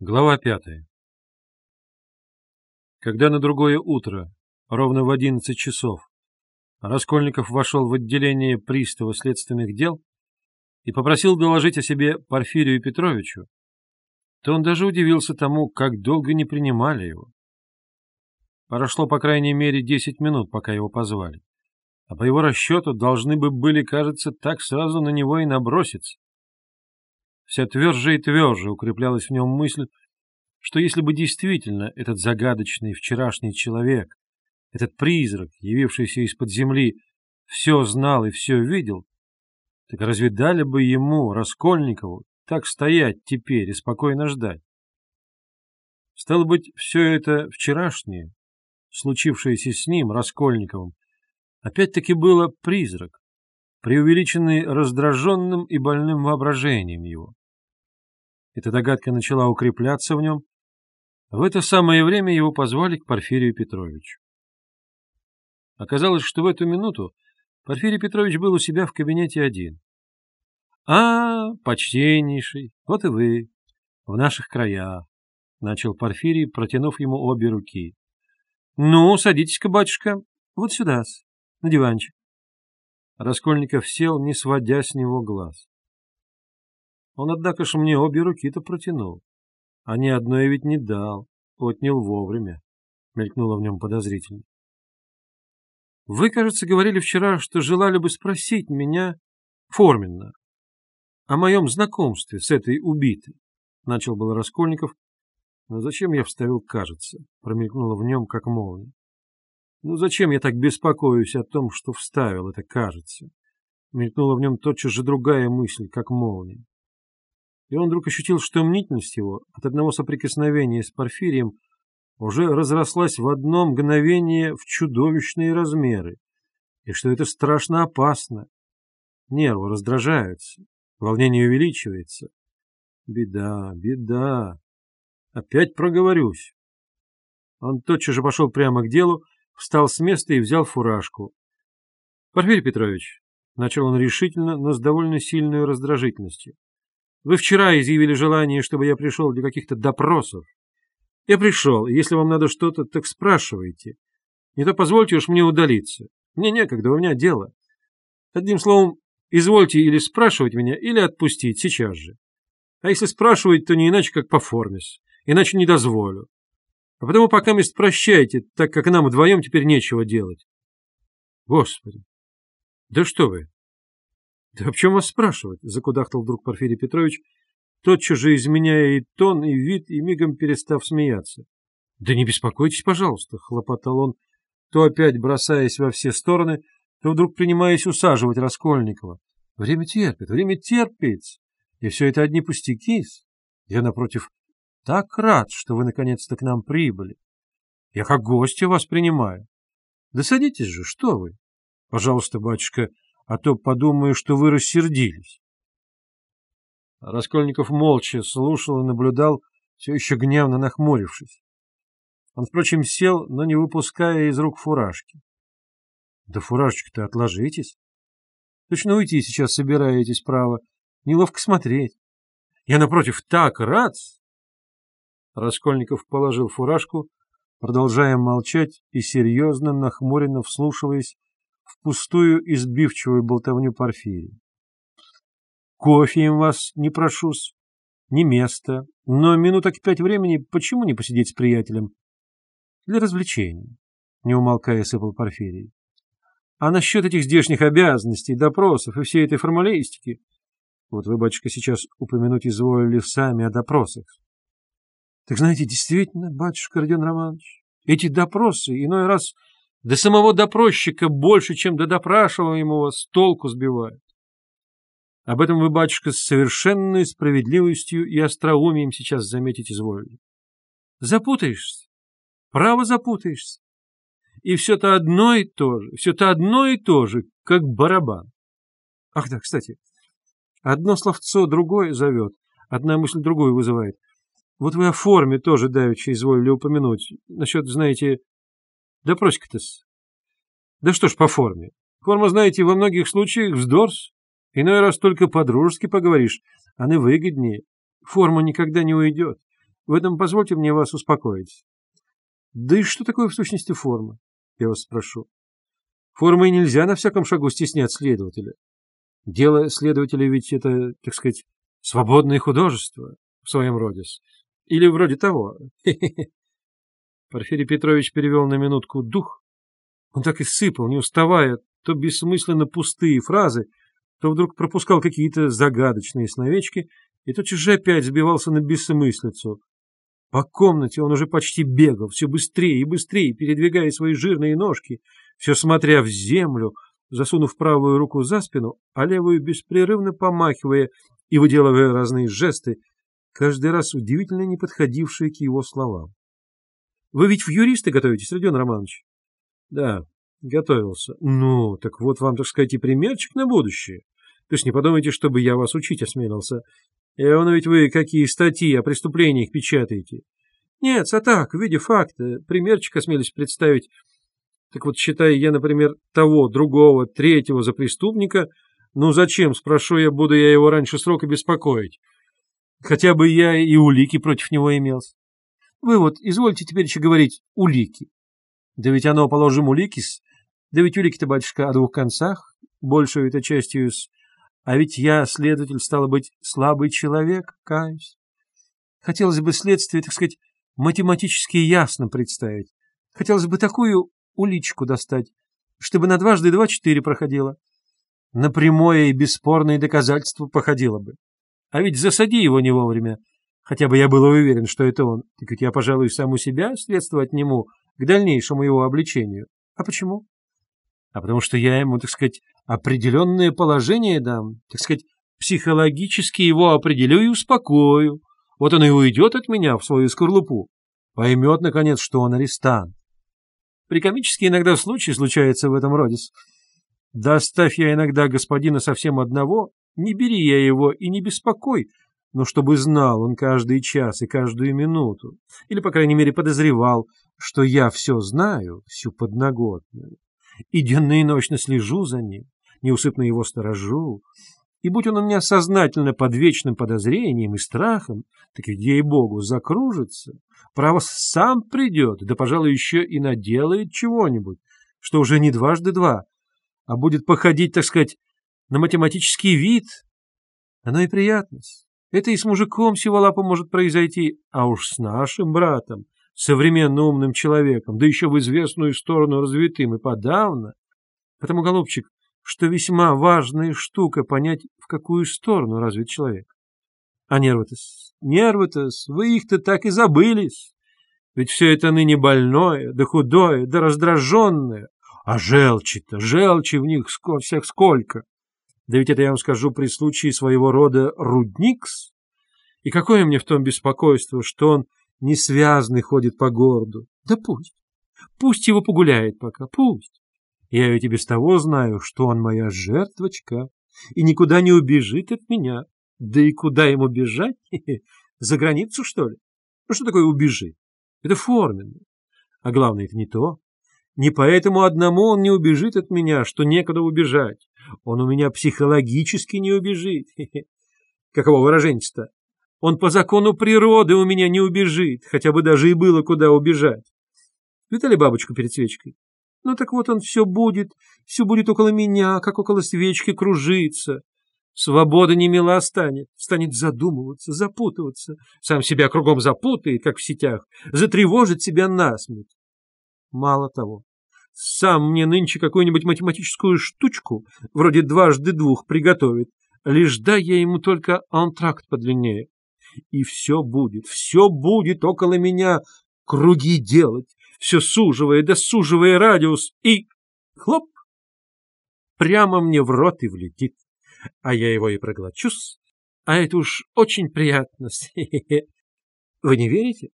Глава пятая Когда на другое утро, ровно в одиннадцать часов, Раскольников вошел в отделение пристава следственных дел и попросил доложить о себе Порфирию Петровичу, то он даже удивился тому, как долго не принимали его. Прошло, по крайней мере, десять минут, пока его позвали, а по его расчету должны бы были, кажется, так сразу на него и наброситься. Вся тверже и тверже укреплялась в нем мысль, что если бы действительно этот загадочный вчерашний человек, этот призрак, явившийся из-под земли, все знал и все видел, так разве дали бы ему, Раскольникову, так стоять теперь и спокойно ждать? Стало быть, все это вчерашнее, случившееся с ним, Раскольниковым, опять-таки было призрак, преувеличенный раздраженным и больным воображением его. Эта догадка начала укрепляться в нем. В это самое время его позвали к Порфирию Петровичу. Оказалось, что в эту минуту Порфирий Петрович был у себя в кабинете один. — А, почтеннейший, вот и вы, в наших краях, — начал Порфирий, протянув ему обе руки. — Ну, садитесь-ка, батюшка, вот сюда, на диванчик. Раскольников сел, не сводя с него глаз. Он, однако ж, мне обе руки-то протянул. А ни одной ведь не дал, отнял вовремя. Мелькнуло в нем подозрительно. Вы, кажется, говорили вчера, что желали бы спросить меня форменно о моем знакомстве с этой убитой. Начал был Раскольников, но зачем я вставил «кажется», промелькнуло в нем, как молния. Ну зачем я так беспокоюсь о том, что вставил это «кажется»? Мелькнула в нем тотчас же другая мысль, как молния и он вдруг ощутил, что мнительность его от одного соприкосновения с Порфирием уже разрослась в одно мгновение в чудовищные размеры, и что это страшно опасно. Нервы раздражаются, волнение увеличивается. Беда, беда. Опять проговорюсь. Он тотчас же пошел прямо к делу, встал с места и взял фуражку. — Порфирий Петрович, — начал он решительно, но с довольно сильной раздражительностью, вы вчера изъявили желание, чтобы я пришел для каких-то допросов. Я пришел, и если вам надо что-то, так спрашивайте. Не то позвольте уж мне удалиться. Мне некогда, у меня дело. Одним словом, извольте или спрашивать меня, или отпустить сейчас же. А если спрашивать, то не иначе, как по форме, иначе не дозволю. А потому пока мест прощайте, так как нам вдвоем теперь нечего делать. Господи! Да что вы! — Да об чем вас спрашивать? — закудахтал вдруг Порфирий Петрович, тотчас же изменяя и тон, и вид, и мигом перестав смеяться. — Да не беспокойтесь, пожалуйста, — хлопотал он, то опять бросаясь во все стороны, то вдруг принимаясь усаживать Раскольникова. — Время терпит, время терпит, и все это одни пустяки. Я, напротив, так рад, что вы наконец-то к нам прибыли. Я как гостя вас принимаю. Да садитесь же, что вы? Пожалуйста, батюшка, — а то подумаю, что вы рассердились. Раскольников молча слушал и наблюдал, все еще гневно нахмурившись. Он, впрочем, сел, но не выпуская из рук фуражки. — Да фуражечку-то отложитесь. Точно уйти сейчас собираетесь, право. Неловко смотреть. Я, напротив, так рад. Раскольников положил фуражку, продолжая молчать и серьезно, нахмуренно вслушиваясь в пустую избивчивую болтовню Порфирия. Кофе им вас не прошусь, не место, но минуток пять времени почему не посидеть с приятелем? Для развлечения, не умолкая сыпал Порфирий. А насчет этих здешних обязанностей, допросов и всей этой формалистики, вот вы, батюшка, сейчас упомянуть изволили сами о допросах. Так знаете, действительно, батюшка Родион Романович, эти допросы иной раз до самого допросчика больше, чем до допрашиваемого, с толку сбивают. Об этом вы, батюшка, с совершенной справедливостью и остроумием сейчас заметить изволили. Запутаешься, право запутаешься. И все-то одно и то же, все-то одно и то же, как барабан. Ах да, кстати, одно словцо другое зовет, одна мысль другую вызывает. Вот вы о форме тоже давеча изволили упомянуть. Насчет, знаете, Допросик-то-с. Да что ж по форме. Форма, знаете, во многих случаях вздорс. Иной раз только по-дружески поговоришь, а не выгоднее. Форма никогда не уйдет. В этом позвольте мне вас успокоить. Да и что такое в сущности форма? Я вас спрошу. Формой нельзя на всяком шагу стеснять следователя. Дело следователя ведь это, так сказать, свободное художество в своем роде. Или вроде того. Порфирий Петрович перевел на минутку дух. Он так и сыпал, не уставая, то бессмысленно пустые фразы, то вдруг пропускал какие-то загадочные словечки и тотчас же опять сбивался на бессмыслицу. По комнате он уже почти бегал, все быстрее и быстрее, передвигая свои жирные ножки, все смотря в землю, засунув правую руку за спину, а левую беспрерывно помахивая и выделывая разные жесты, каждый раз удивительно не подходившие к его словам. — Вы ведь в юристы готовитесь, Родион Романович? — Да, готовился. — Ну, так вот вам, так сказать, и примерчик на будущее. То есть не подумайте, чтобы я вас учить осмелился. Явно ведь вы какие статьи о преступлениях печатаете. Нет, а так, в виде факта, примерчик осмелись представить. Так вот, считая я, например, того, другого, третьего за преступника, ну зачем, спрошу я, буду я его раньше срока беспокоить? Хотя бы я и улики против него имел. Вы вот извольте теперь еще говорить «улики». Да ведь оно, положим, улики-с. Да ведь улики-то, батюшка, о двух концах, большую это частью с... А ведь я, следователь, стало быть, слабый человек, каюсь. Хотелось бы следствие, так сказать, математически ясно представить. Хотелось бы такую уличку достать, чтобы на дважды два четыре проходило. На прямое и бесспорное доказательство походило бы. А ведь засади его не вовремя. Хотя бы я был уверен, что это он. Так ведь я, пожалуй, сам у себя средства отниму к дальнейшему его обличению. А почему? А потому что я ему, так сказать, определенное положение дам, так сказать, психологически его определю и успокою. Вот он и уйдет от меня в свою скорлупу. Поймет, наконец, что он арестант. Прикомически иногда случаи случаются в этом роде. Доставь я иногда господина совсем одного, не бери я его и не беспокой, но чтобы знал он каждый час и каждую минуту, или, по крайней мере, подозревал, что я все знаю, всю подноготную, и денно и ночно слежу за ним, неусыпно его сторожу, и будь он у меня сознательно под вечным подозрением и страхом, так ведь, ей-богу, закружится, право сам придет, да, пожалуй, еще и наделает чего-нибудь, что уже не дважды два, а будет походить, так сказать, на математический вид. Оно и приятность. Это и с мужиком сиволапом может произойти, а уж с нашим братом, современно умным человеком, да еще в известную сторону развитым и подавно. Потому, голубчик, что весьма важная штука понять, в какую сторону развит человек. А нервы-то, нервы-то, вы их-то так и забылись. Ведь все это ныне больное, да худое, да раздраженное. А желчи-то, желчи в них всех сколько. Да ведь это я вам скажу при случае своего рода рудникс. И какое мне в том беспокойство, что он не связанный ходит по городу. Да пусть. Пусть его погуляет пока, пусть. Я ведь и без того знаю, что он моя жертвочка и никуда не убежит от меня. Да и куда ему бежать? За границу, что ли? Ну что такое убежит? Это форменно. А главное, это не то. Не поэтому одному он не убежит от меня, что некуда убежать. Он у меня психологически не убежит. Каково выражение-то? Он по закону природы у меня не убежит, хотя бы даже и было куда убежать. Видали бабочку перед свечкой? Ну так вот он все будет, все будет около меня, как около свечки кружиться. Свобода не станет, станет задумываться, запутываться, сам себя кругом запутает, как в сетях, затревожит себя насмерть. Мало того, сам мне нынче какую-нибудь математическую штучку, вроде дважды двух, приготовит, лишь дай я ему только антракт подлиннее. И все будет, все будет около меня круги делать, все суживая да суживая радиус, и хлоп, прямо мне в рот и влетит. А я его и проглочусь, а это уж очень приятно. Вы не верите?